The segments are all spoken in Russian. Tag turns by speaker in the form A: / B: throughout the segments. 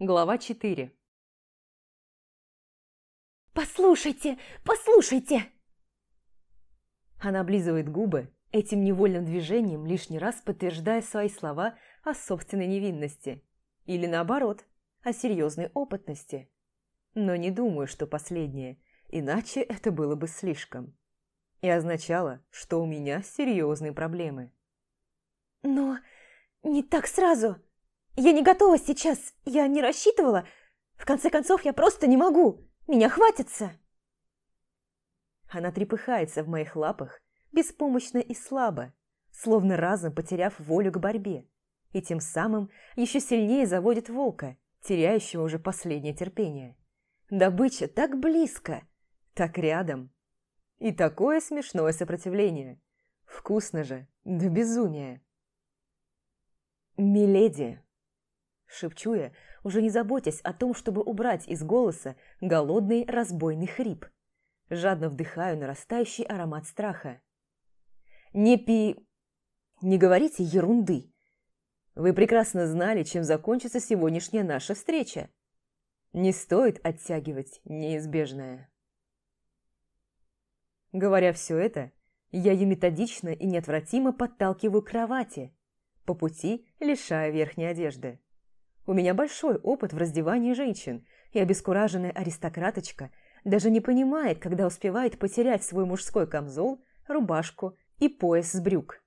A: Глава 4
B: «Послушайте, послушайте!»
A: Она облизывает губы, этим невольным движением лишний раз подтверждая свои слова о собственной невинности. Или наоборот, о серьезной опытности. Но не думаю, что последнее, иначе это было бы слишком. И означало, что у меня серьезные проблемы.
B: «Но не так сразу!» Я не готова сейчас, я не рассчитывала. В конце концов, я просто не могу. Меня хватится.
A: Она трепыхается в моих лапах, беспомощно и слабо, словно разом потеряв волю к борьбе, и тем самым еще сильнее заводит волка, теряющего уже последнее терпение. Добыча так близко, так рядом. И такое смешное сопротивление. Вкусно же, до безумия. «Миледи!» Шепчу я, уже не заботясь о том, чтобы убрать из голоса голодный разбойный хрип. Жадно вдыхаю нарастающий аромат страха. «Не пи... не говорите ерунды. Вы прекрасно знали, чем закончится сегодняшняя наша встреча. Не стоит оттягивать неизбежное». Говоря все это, я ее методично и неотвратимо подталкиваю к кровати, по пути лишая верхней одежды. У меня большой опыт в раздевании женщин, и обескураженная аристократочка даже не понимает, когда успевает потерять свой мужской камзол, рубашку и пояс с брюк.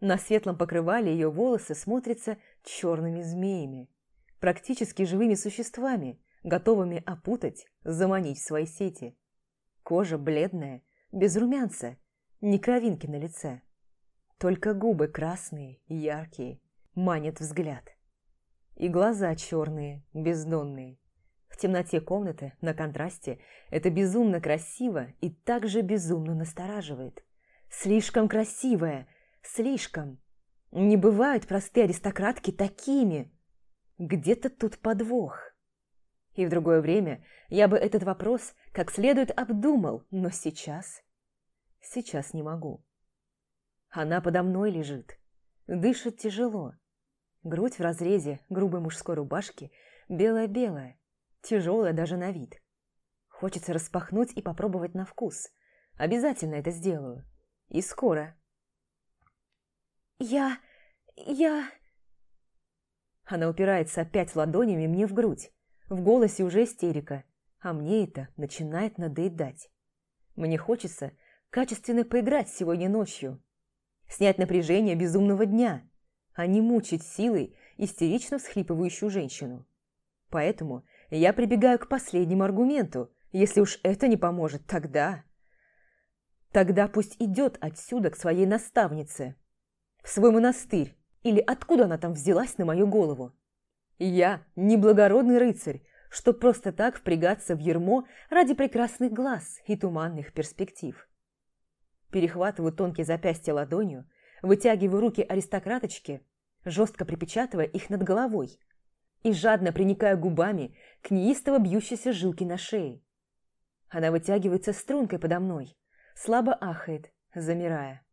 A: На светлом покрывале ее волосы смотрятся черными змеями, практически живыми существами, готовыми опутать, заманить в свои сети. Кожа бледная, без румянца, ни кровинки на лице. Только губы красные, яркие, манят взгляд. И глаза черные, бездонные. В темноте комнаты, на контрасте, это безумно красиво и также безумно настораживает. Слишком красивая, слишком. Не бывают простые аристократки такими. Где-то тут подвох. И в другое время я бы этот вопрос как следует обдумал, но сейчас... Сейчас не могу. Она подо мной лежит, дышит тяжело, Грудь в разрезе грубой мужской рубашки белая-белая, тяжелая даже на вид. Хочется распахнуть и попробовать на вкус. Обязательно это сделаю. И скоро.
B: «Я... я...»
A: Она упирается опять ладонями мне в грудь. В голосе уже истерика, а мне это начинает надоедать. Мне хочется качественно поиграть сегодня ночью. Снять напряжение безумного дня а не мучить силой истерично всхлипывающую женщину. Поэтому я прибегаю к последнему аргументу. Если уж это не поможет, тогда... Тогда пусть идет отсюда к своей наставнице. В свой монастырь. Или откуда она там взялась на мою голову. Я не благородный рыцарь, что просто так впрягаться в ермо ради прекрасных глаз и туманных перспектив. Перехватываю тонкие запястья ладонью, вытягиваю руки аристократочки, жестко припечатывая их над головой, и жадно приникаю губами к неистово бьющейся жилке на шее. Она вытягивается стрункой подо мной, слабо ахает, замирая.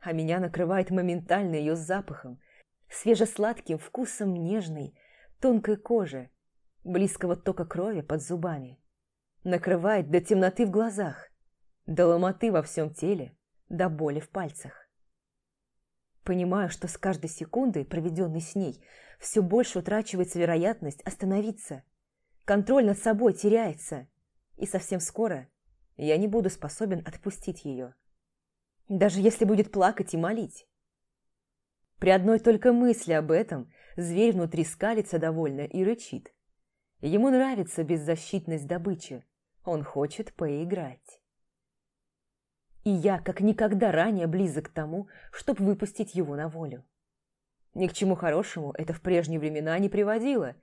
A: А меня накрывает моментально ее запахом, свежесладким вкусом нежной, тонкой кожи, близкого тока крови под зубами. Накрывает до темноты в глазах, до ломоты во всем теле, до боли в пальцах. Понимаю, что с каждой секундой, проведенной с ней, все больше утрачивается вероятность остановиться. Контроль над собой теряется. И совсем скоро я не буду способен отпустить ее. Даже если будет плакать и молить. При одной только мысли об этом зверь внутри скалится довольно и рычит. Ему нравится беззащитность добычи. Он хочет поиграть. И я как никогда ранее близок к тому, чтобы выпустить его на волю. Ни к чему хорошему это в прежние времена не приводило,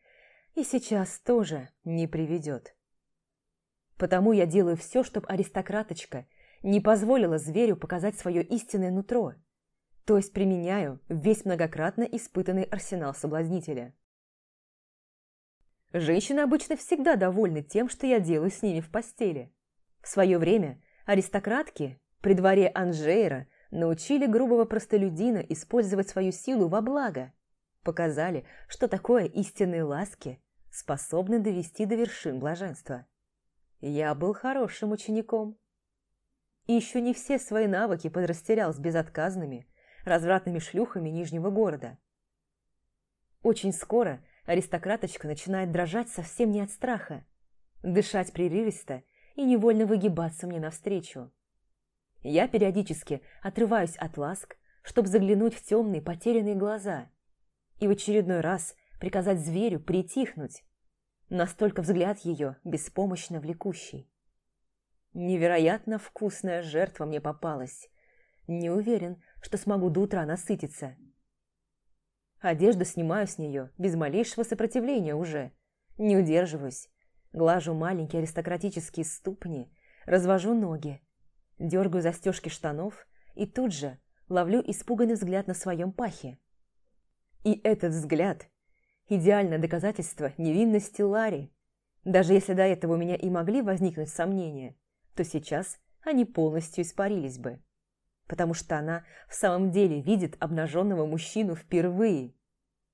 A: и сейчас тоже не приведет. Потому я делаю все, чтобы аристократочка не позволила зверю показать свое истинное нутро, то есть применяю весь многократно испытанный арсенал соблазнителя. Женщины обычно всегда довольны тем, что я делаю с ними в постели. В свое время аристократки при дворе Анжейра научили грубого простолюдина использовать свою силу во благо, Показали, что такое истинные ласки способны довести до вершин блаженства. Я был хорошим учеником. И еще не все свои навыки подрастерял с безотказными, развратными шлюхами Нижнего города. Очень скоро аристократочка начинает дрожать совсем не от страха, дышать прерывисто и невольно выгибаться мне навстречу. Я периодически отрываюсь от ласк, чтобы заглянуть в темные потерянные глаза и в очередной раз приказать зверю притихнуть. Настолько взгляд ее беспомощно влекущий. Невероятно вкусная жертва мне попалась. Не уверен, что смогу до утра насытиться. Одежду снимаю с нее без малейшего сопротивления уже. Не удерживаюсь. Глажу маленькие аристократические ступни, развожу ноги, дергаю застежки штанов и тут же ловлю испуганный взгляд на своем пахе. И этот взгляд – идеальное доказательство невинности Ларри. Даже если до этого у меня и могли возникнуть сомнения, то сейчас они полностью испарились бы. Потому что она в самом деле видит обнаженного мужчину впервые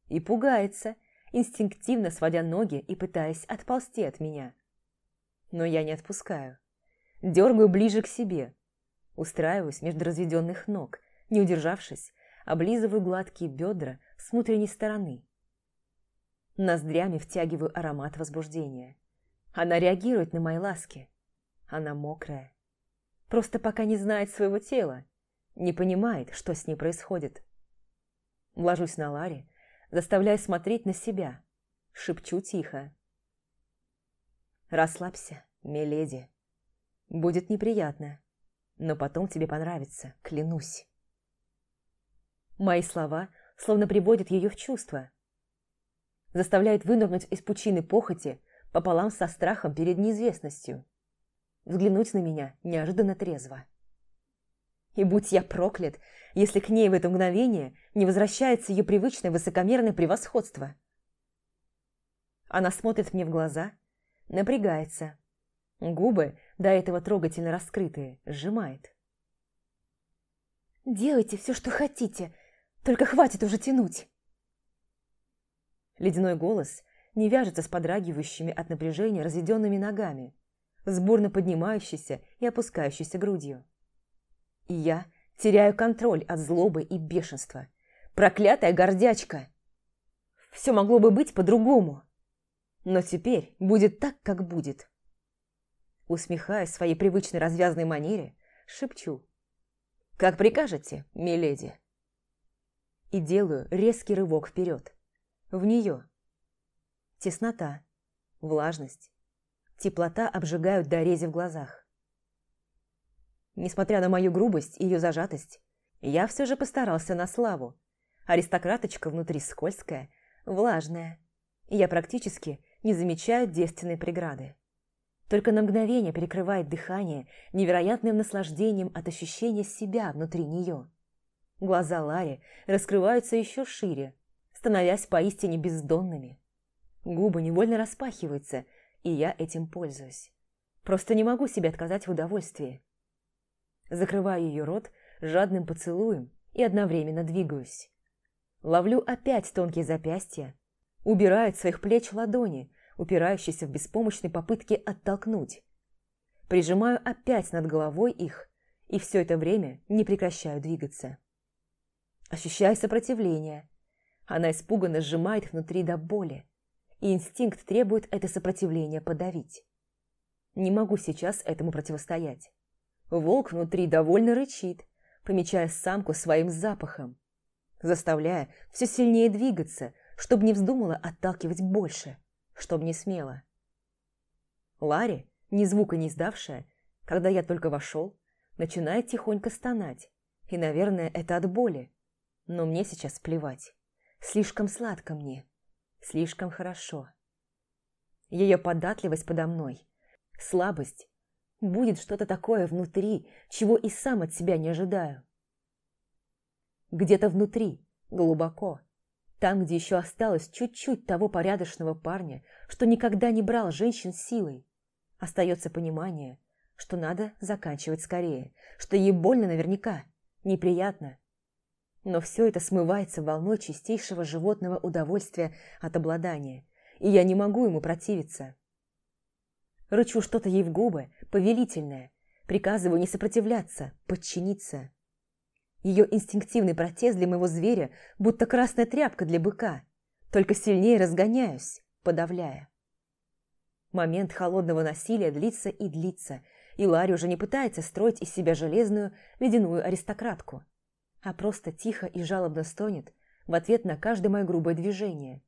A: и пугается, инстинктивно сводя ноги и пытаясь отползти от меня. Но я не отпускаю. Дергаю ближе к себе. Устраиваюсь между разведенных ног, не удержавшись, облизываю гладкие бедра с внутренней стороны. Ноздрями втягиваю аромат возбуждения. Она реагирует на мои ласки. Она мокрая. Просто пока не знает своего тела, не понимает, что с ней происходит. Ложусь на Ларе, заставляя смотреть на себя. Шепчу тихо. «Расслабься, миледи. Будет неприятно, но потом тебе понравится, клянусь». Мои слова словно приводят ее в чувство. Заставляют вынырнуть из пучины похоти пополам со страхом перед неизвестностью. Взглянуть на меня неожиданно трезво. И будь я проклят, если к ней в это мгновение не возвращается ее привычное высокомерное превосходство. Она смотрит мне в глаза, напрягается. Губы, до этого трогательно раскрытые, сжимает.
B: «Делайте все, что хотите, только хватит уже тянуть!»
A: Ледяной голос не вяжется с подрагивающими от напряжения разведенными ногами, с бурно поднимающейся и опускающейся грудью. И я теряю контроль от злобы и бешенства. Проклятая гордячка! Все могло бы быть по-другому. Но теперь будет так, как будет. Усмехаясь своей привычной развязной манере, шепчу. «Как прикажете, миледи?» И делаю резкий рывок вперед. В нее. Теснота, влажность, теплота обжигают до рези в глазах. Несмотря на мою грубость и ее зажатость, я все же постарался на славу. Аристократочка внутри скользкая, влажная. И я практически не замечаю девственной преграды. Только на мгновение перекрывает дыхание невероятным наслаждением от ощущения себя внутри нее. Глаза Лари раскрываются еще шире, становясь поистине бездонными. Губы невольно распахиваются, и я этим пользуюсь. Просто не могу себе отказать в удовольствии закрываю ее рот жадным поцелуем и одновременно двигаюсь. Ловлю опять тонкие запястья, убираю от своих плеч ладони, упирающиеся в беспомощной попытке оттолкнуть. Прижимаю опять над головой их, и все это время не прекращаю двигаться. Ощущаю сопротивление. Она испуганно сжимает внутри до боли, и инстинкт требует это сопротивление подавить. Не могу сейчас этому противостоять. Волк внутри довольно рычит, помечая самку своим запахом, заставляя все сильнее двигаться, чтобы не вздумала отталкивать больше, чтобы не смела. Ларри, ни звука не издавшая, когда я только вошел, начинает тихонько стонать, и, наверное, это от боли, но мне сейчас плевать. Слишком сладко мне, слишком хорошо. Ее податливость подо мной, слабость Будет что-то такое внутри, чего и сам от себя не ожидаю. Где-то внутри, глубоко, там, где еще осталось чуть-чуть того порядочного парня, что никогда не брал женщин силой, остается понимание, что надо заканчивать скорее, что ей больно наверняка, неприятно. Но все это смывается волной чистейшего животного удовольствия от обладания, и я не могу ему противиться. Рычу что-то ей в губы, повелительное, приказываю не сопротивляться, подчиниться. Ее инстинктивный протест для моего зверя, будто красная тряпка для быка, только сильнее разгоняюсь, подавляя. Момент холодного насилия длится и длится, и Ларри уже не пытается строить из себя железную ледяную аристократку, а просто тихо и жалобно стонет в ответ на каждое мое грубое движение.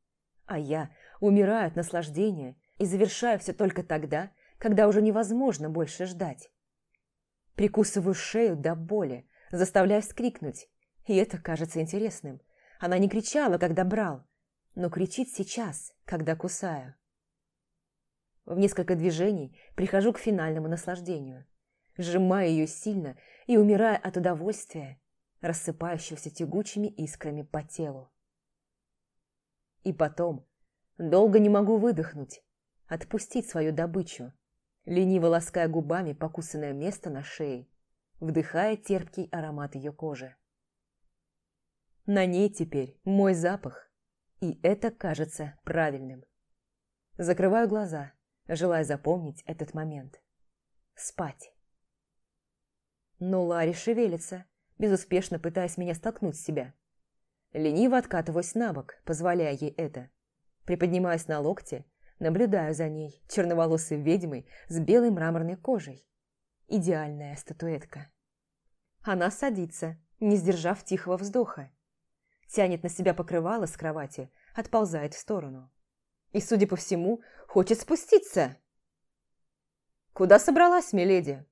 A: А я умираю от наслаждения и завершаю все только тогда, когда уже невозможно больше ждать. Прикусываю шею до боли, заставляю вскрикнуть, и это кажется интересным. Она не кричала, когда брал, но кричит сейчас, когда кусаю. В несколько движений прихожу к финальному наслаждению. Сжимаю ее сильно и умирая от удовольствия, рассыпающегося тягучими искрами по телу. И потом долго не могу выдохнуть, отпустить свою добычу, лениво лаская губами покусанное место на шее, вдыхая терпкий аромат ее кожи. На ней теперь мой запах, и это кажется правильным. Закрываю глаза, желая запомнить этот момент. Спать. Но Ларри шевелится, безуспешно пытаясь меня столкнуть с себя. Лениво откатываюсь на бок, позволяя ей это. Приподнимаюсь на локте, наблюдаю за ней, черноволосой ведьмой с белой мраморной кожей. Идеальная статуэтка. Она садится, не сдержав тихого вздоха. Тянет на себя покрывало с кровати, отползает в сторону и, судя по всему, хочет спуститься. «Куда собралась, миледи?»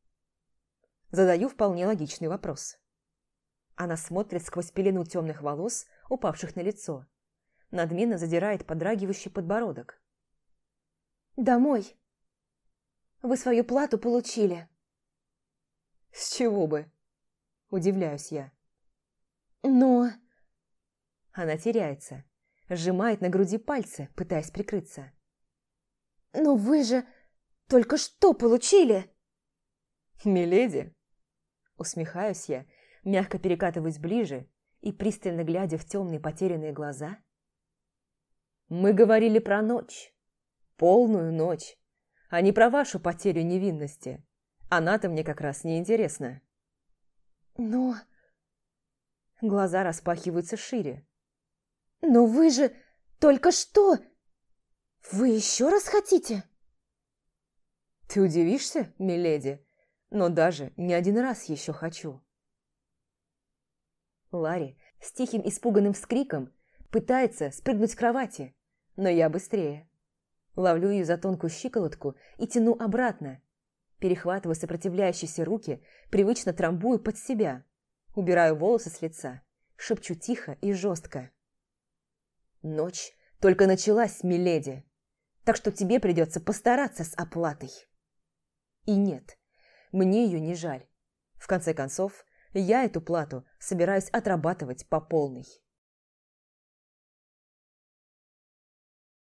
A: Задаю вполне логичный вопрос. Она смотрит сквозь пелену темных волос, упавших на лицо. Надменно задирает подрагивающий подбородок.
B: «Домой. Вы свою плату получили».
A: «С чего бы?» Удивляюсь я.
B: «Но...»
A: Она теряется сжимает на груди пальцы, пытаясь прикрыться.
B: «Но вы же только что получили!»
A: «Миледи!» Усмехаюсь я, мягко перекатываюсь ближе и, пристально глядя в темные потерянные глаза. «Мы говорили про ночь, полную ночь, а не про вашу потерю невинности. Она-то мне как раз не интересна».
B: «Но...»
A: Глаза распахиваются шире.
B: «Но вы же только что... Вы еще раз хотите?»
A: «Ты удивишься, миледи, но даже не один раз еще хочу». Ларри с тихим испуганным вскриком пытается спрыгнуть с кровати, но я быстрее. Ловлю ее за тонкую щиколотку и тяну обратно. Перехватываю сопротивляющиеся руки, привычно трамбую под себя. Убираю волосы с лица, шепчу тихо и жестко. Ночь только началась, миледи, так что тебе придется постараться с оплатой. И нет, мне ее не жаль. В конце концов, я эту плату собираюсь отрабатывать по полной.